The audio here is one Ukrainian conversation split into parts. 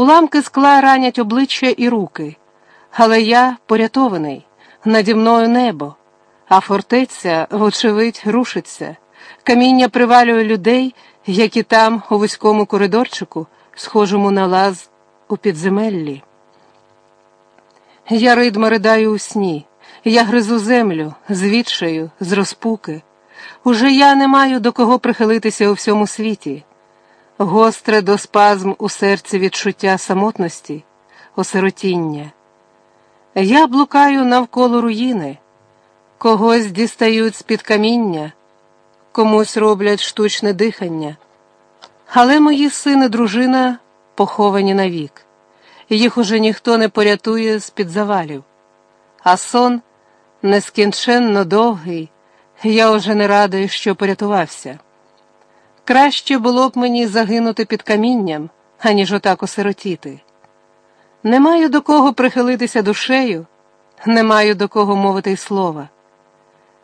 Уламки скла ранять обличчя і руки, але я порятований, наді мною небо, а фортеця, вочевидь, рушиться, каміння привалює людей, які там, у вузькому коридорчику, схожому на лаз у підземеллі. Я ридма ридаю у сні, я гризу землю з відчаю, з розпуки. Уже я не маю до кого прихилитися у всьому світі. Гостре до спазм у серці відчуття самотності, осиротіння. Я блукаю навколо руїни, когось дістають з-під каміння, комусь роблять штучне дихання. Але мої сини, дружина поховані навік, їх уже ніхто не порятує з-під завалів, а сон нескінченно довгий, я уже не радий, що порятувався. Краще було б мені загинути під камінням, аніж отак осиротіти. Не маю до кого прихилитися душею, не маю до кого мовити й слова.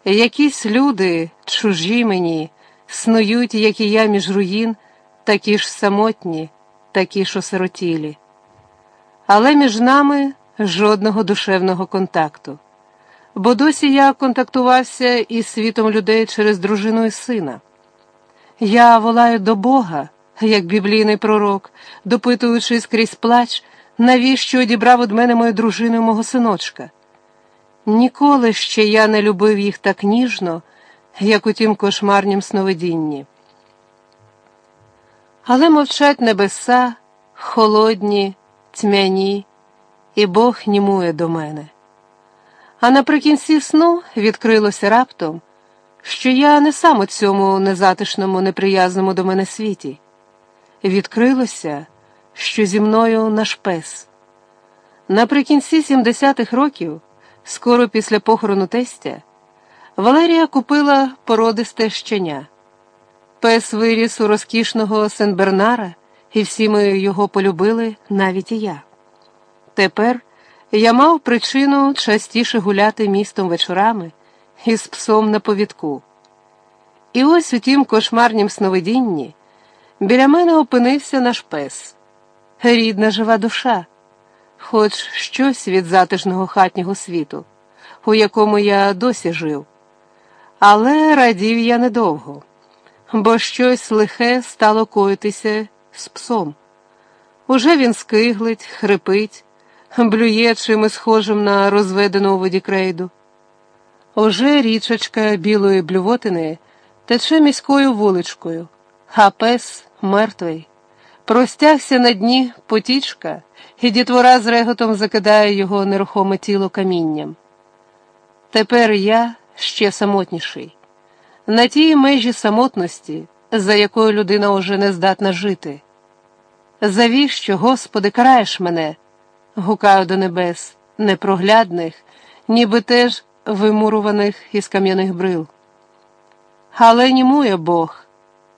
Якісь люди, чужі мені, снують, як і я між руїн, такі ж самотні, такі ж осиротілі. Але між нами жодного душевного контакту. Бо досі я контактувався із світом людей через дружину і сина. Я волаю до Бога, як біблійний пророк, допитуючись крізь плач, навіщо одібрав від мене мою дружину і мого синочка. Ніколи ще я не любив їх так ніжно, як у тім кошмарнім сновидінні. Але мовчать небеса, холодні, тьмяні, і Бог німує до мене. А наприкінці сну відкрилося раптом, що я не сам у цьому незатишному, неприязному до мене світі. Відкрилося, що зі мною наш пес. Наприкінці 70-х років, скоро після похорону тестя, Валерія купила породисте щеня. Пес виріс у розкішного Сен-Бернара, і всі ми його полюбили, навіть і я. Тепер я мав причину частіше гуляти містом вечорами із псом на повідку. І ось у тім кошмарнім сновидінні біля мене опинився наш пес, рідна жива душа, хоч щось від затишного хатнього світу, у якому я досі жив. Але радів я недовго, бо щось лихе стало коїтися з псом. Уже він скиглить, хрипить блює чимось схожим на розведену у воді крейду. Уже річечка білої блювотини тече міською вуличкою, а пес мертвий. Простягся на дні потічка, і дітвора з реготом закидає його нерухоме тіло камінням. Тепер я ще самотніший, на тій межі самотності, за якою людина уже не здатна жити. Завіщо, Господи, караєш мене? гукаю до небес, непроглядних, ніби теж вимуруваних із кам'яних брил. Але німує Бог,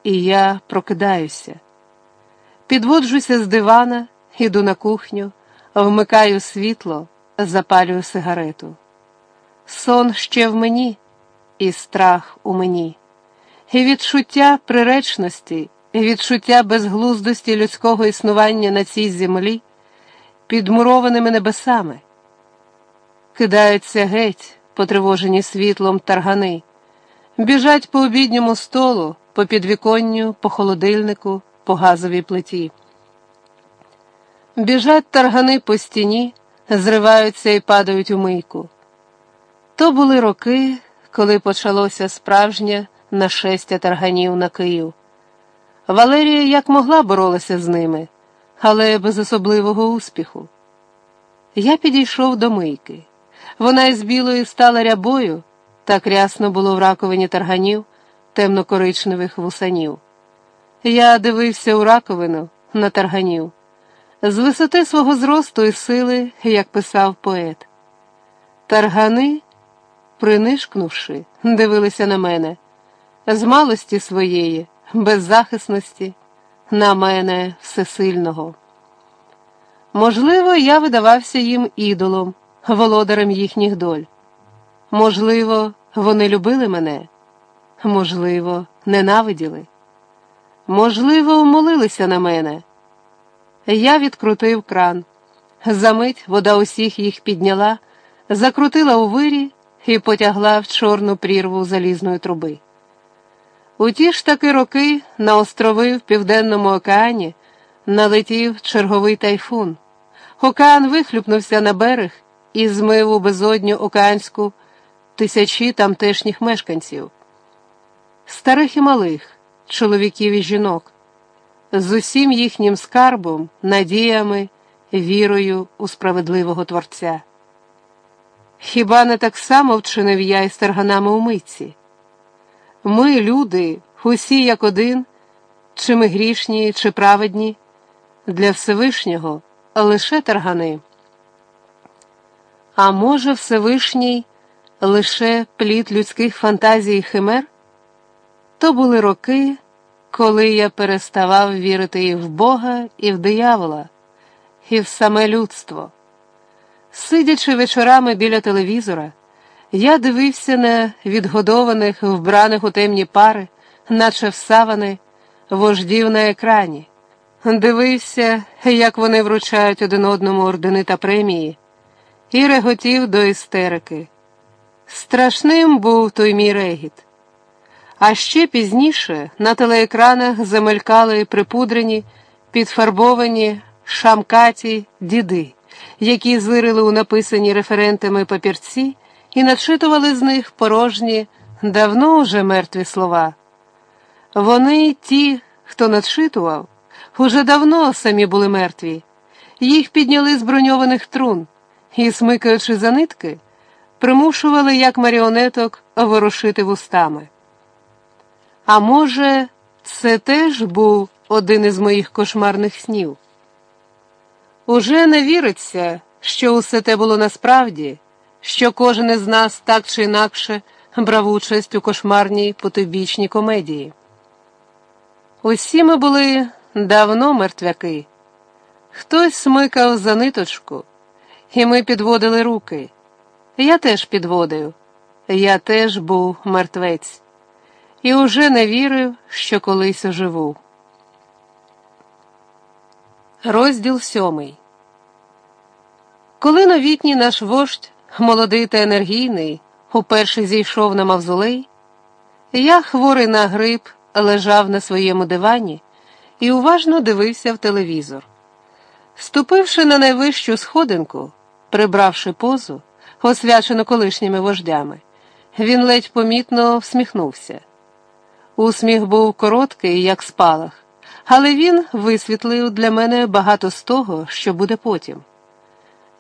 і я прокидаюся. Підводжуся з дивана, іду на кухню, вмикаю світло, запалюю сигарету. Сон ще в мені, і страх у мені, і відчуття приречності, і відчуття безглуздості людського існування на цій землі під мурованими небесами. Кидаються геть, потривожені світлом таргани, біжать по обідньому столу, по підвіконню, по холодильнику, по газовій плиті. Біжать таргани по стіні, зриваються і падають у мийку. То були роки, коли почалося справжнє нашестя тарганів на Київ. Валерія як могла боролася з ними але без особливого успіху. Я підійшов до мийки. Вона із білої стала рябою, так рясно було в раковині тарганів, темно-коричневих вусанів. Я дивився у раковину на тарганів, з висоти свого зросту і сили, як писав поет. Таргани, принишкнувши, дивилися на мене, з малості своєї, беззахисності на мене всесильного. Можливо, я видавався їм ідолом, володарем їхніх доль. Можливо, вони любили мене, можливо, ненавиділи, можливо, молилися на мене. Я відкрутив кран. Замить вода усіх їх підняла, закрутила у вирі і потягла в чорну прірву залізної труби. У ті ж таки роки на острови в Південному океані налетів черговий тайфун. Океан вихлюпнувся на берег і змив у безодню океанську тисячі тамтешніх мешканців, старих і малих, чоловіків і жінок, з усім їхнім скарбом, надіями, вірою у справедливого Творця. Хіба не так само вчинив я із тарганами у митці? Ми, люди, усі як один, чи ми грішні, чи праведні, для Всевишнього лише таргани. А може, Всевишній лише плід людських фантазій і химер? То були роки, коли я переставав вірити і в Бога, і в диявола, і в саме людство. Сидячи вечорами біля телевізора, я дивився на відгодованих, вбраних у темні пари, наче всавани, вождів на екрані, дивився, як вони вручають один одному ордени та премії, і реготів до істерики. Страшним був той мій регіт. А ще пізніше на телеекранах замелькали припудрені, підфарбовані шамкаті діди, які зирили у написані референтами папірці і начитували з них порожні, давно уже мертві слова. Вони, ті, хто начитував, уже давно самі були мертві, їх підняли з броньованих трун і, смикаючи за нитки, примушували, як маріонеток, ворушити вустами. А може, це теж був один із моїх кошмарних снів. Уже не віриться, що усе те було насправді, що кожен із нас так чи інакше брав участь у кошмарній потойбічній комедії. Усі ми були давно мертвяки. Хтось смикав за ниточку, і ми підводили руки. Я теж підводив, я теж був мертвець, і уже не вірив, що колись оживу. Розділ сьомий. Коли новітній наш вождь, молодий та енергійний, уперше зійшов на мавзолей, я, хворий на грип, лежав на своєму дивані і уважно дивився в телевізор. Ступивши на найвищу сходинку, прибравши позу, освячену колишніми вождями, він ледь помітно всміхнувся. Усміх був короткий, як спалах, але він висвітлив для мене багато з того, що буде потім.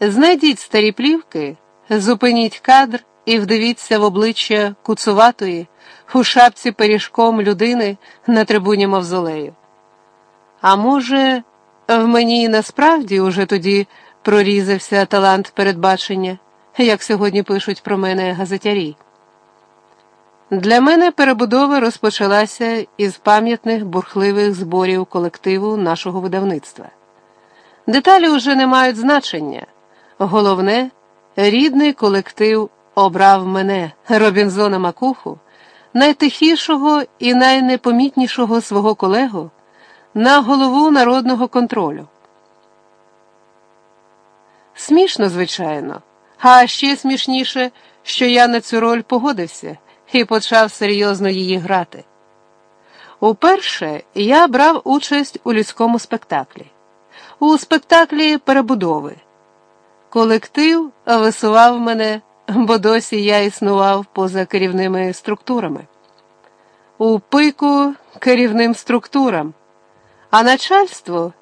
Знайдіть старі плівки, зупиніть кадр і вдивіться в обличчя куцуватої, у шапці пиріжком людини на трибуні мавзолею. А може, в мені насправді уже тоді прорізався талант передбачення, як сьогодні пишуть про мене газетярі. Для мене перебудова розпочалася із пам'ятних бурхливих зборів колективу нашого видавництва. Деталі вже не мають значення. Головне, рідний колектив обрав мене, Робінзона Макуху, найтихішого і найнепомітнішого свого колегу, на голову народного контролю. Смішно, звичайно, а ще смішніше, що я на цю роль погодився і почав серйозно її грати. Уперше я брав участь у людському спектаклі, у спектаклі перебудови. Колектив висував мене, бо досі я існував поза керівними структурами. У пику керівним структурам, а начальство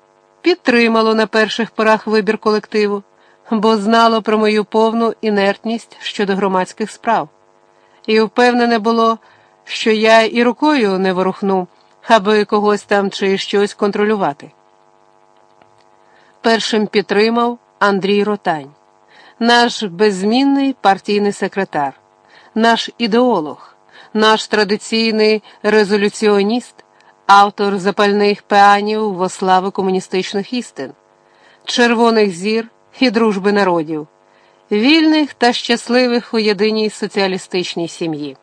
підтримало на перших порах вибір колективу, бо знало про мою повну інертність щодо громадських справ, і впевнене було, що я і рукою не ворухну, аби когось там чи щось контролювати. Першим підтримав. Андрій Ротань, наш беззмінний партійний секретар, наш ідеолог, наш традиційний резолюціоніст, автор запальних пеанів во славу комуністичних істин, червоних зір і дружби народів, вільних та щасливих у єдиній соціалістичній сім'ї.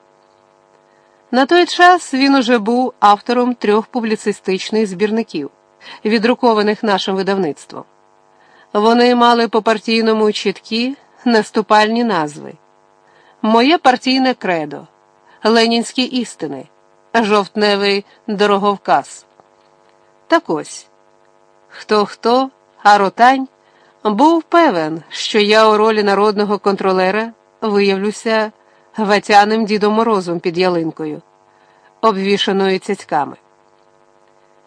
На той час він уже був автором трьох публіцистичних збірників відрукованих нашим видавництвом. Вони мали по партійному чіткі наступальні назви. Моє партійне кредо, Ленінські істини, жовтневий дороговказ. Так ось хто хто, а ротань був певен, що я у ролі народного контролера виявлюся гватяним Дідом Морозом під ялинкою, обвішаною цяцьками.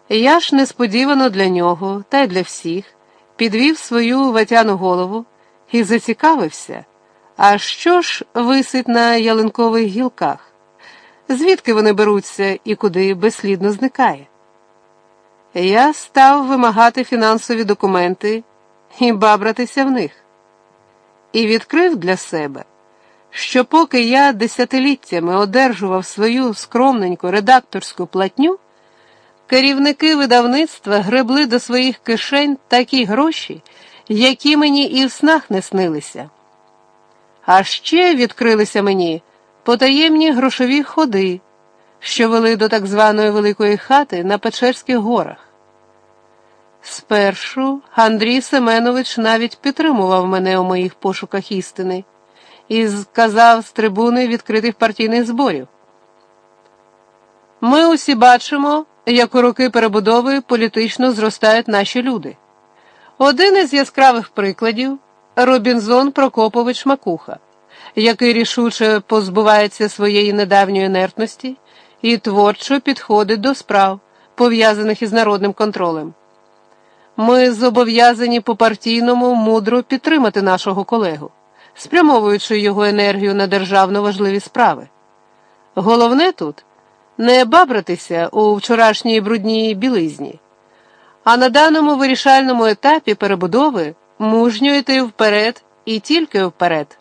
Я ж несподівано для нього та й для всіх підвів свою ватяну голову і зацікавився, а що ж висить на ялинкових гілках, звідки вони беруться і куди безслідно зникає. Я став вимагати фінансові документи і бабратися в них, і відкрив для себе, що поки я десятиліттями одержував свою скромненьку редакторську платню. Керівники видавництва гребли до своїх кишень такі гроші, які мені і в снах не снилися. А ще відкрилися мені потаємні грошові ходи, що вели до так званої Великої хати на Печерських горах. Спершу Андрій Семенович навіть підтримував мене у моїх пошуках істини і сказав з трибуни відкритих партійних зборів. Ми усі бачимо як у роки перебудови політично зростають наші люди. Один із яскравих прикладів Робінзон Прокопович Макуха, який рішуче позбувається своєї недавньої інертності і творчо підходить до справ, пов'язаних із народним контролем. Ми зобов'язані по партійному мудро підтримати нашого колегу, спрямовуючи його енергію на державно важливі справи. Головне тут не бабратися у вчорашній брудній білизні, а на даному вирішальному етапі перебудови мужньо йти вперед і тільки вперед.